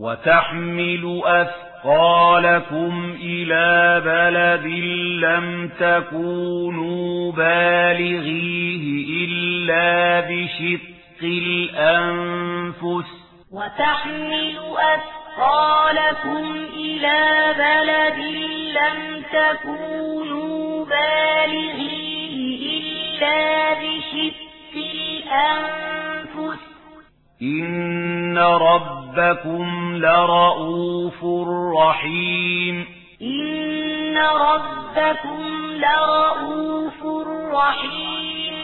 وتحمل أثقالكم إلى بلد لم تكونوا بالغيه إلا بشق الأنفس. وتحمل أثقالكم إلى بلد لم تكونوا بالغيه إلا بشق الأنفس. إن ربكم لرؤوف رحيم إن ربكم لرؤوف رحيم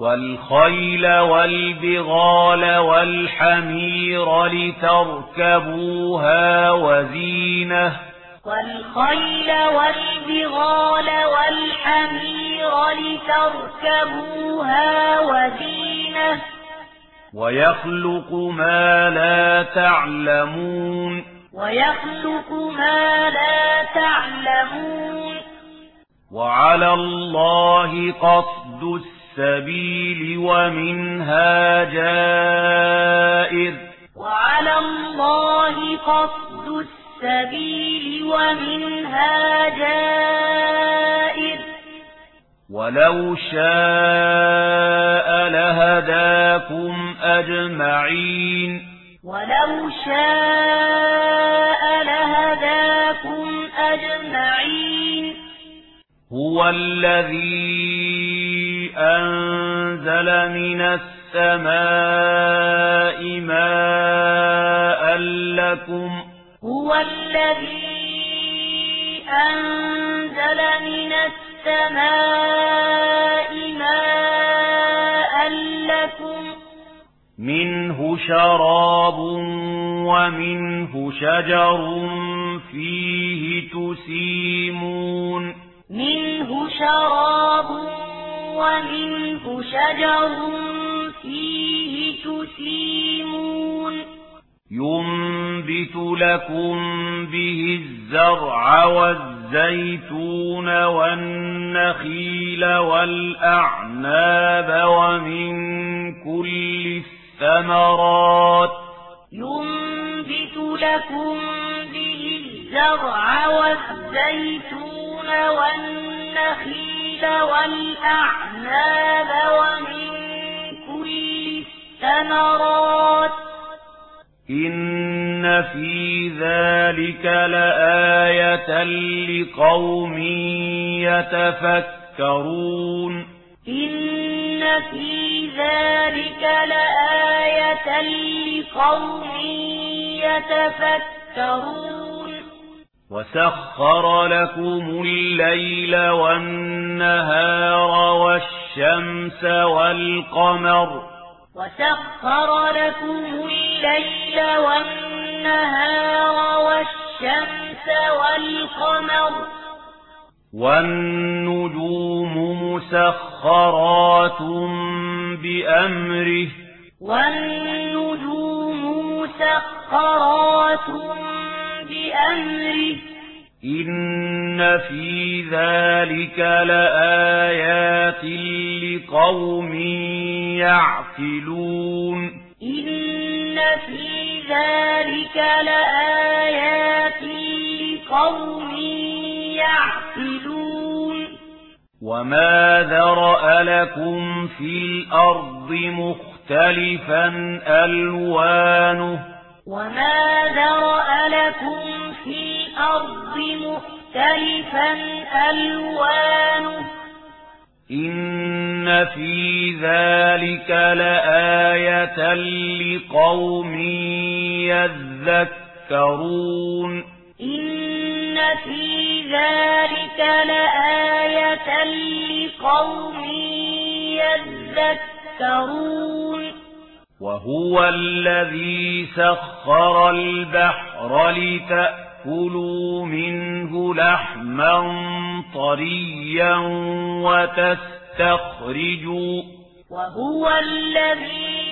والخيل والبغال والحمير لتركبوها وزينة والخيل والبغال والحمير لتركبوها وزينة ويخلق ما لا تعلمون ويخلق ما لا تعلمون وعلى الله قصد السبيل ومنها جائر وعلى الله قصد السبيل ومنها جائر ولو شاء لهداه لكم أجمعين ولو شاء لهداكم أجمعين هو الذي أنزل من السماء ماء لكم هو الذي أنزل من السماء ماء منه شراب ومنه شجر فيه تسيمون. منه شراب ومنه شجر فيه تسيمون. ينبت لكم به الزرع والزرع والزيتون والنخيل والأعناب ومن كل الثمرات ينبت لكم به الزرع والزيتون والنخيل والأعناب ومن كل الثمرات إن في ذلك لآية لقوم يتفكرون إن في ذلك لآية لقوم يتفكرون وسخر لكم الليل والنهار والشمس والقمر وسخر لكم الليل والنهار والنجوم مسخرات بأمره والنجوم مسخرات بأمره إن في ذلك لآيات لقوم يعقلون إن في ذلك لآيات لقوم يعقلون. وما ذرأ لكم في الأرض مختلفا ألوانه وما ذرأ لكم في الأرض مختلفا ألوانه إن في ذلك لآية لقوم يذكرون. إن في ذلك لآية لقوم يذكرون. وهو الذي سخر البحر لتأكلوا منه لحما طريا وتستخرجوا. وهو الذي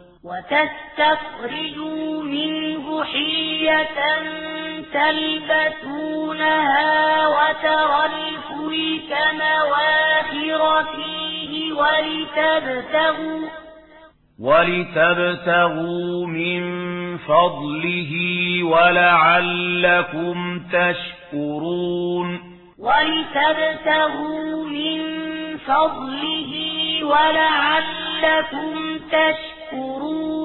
وتستخرجوا منه حية تلبسونها وترى الفلك مواخر فيه ولتبتغوا وَلِتَبْتَغُوا مِنْ فَضْلِهِ وَلَعَلَّكُمْ تَشْكُرُونَ. وَلِتَبْتَغُوا مِنْ فَضْلِهِ وَلَعَلَّكُمْ تَشْكُرُونَ. تشکرون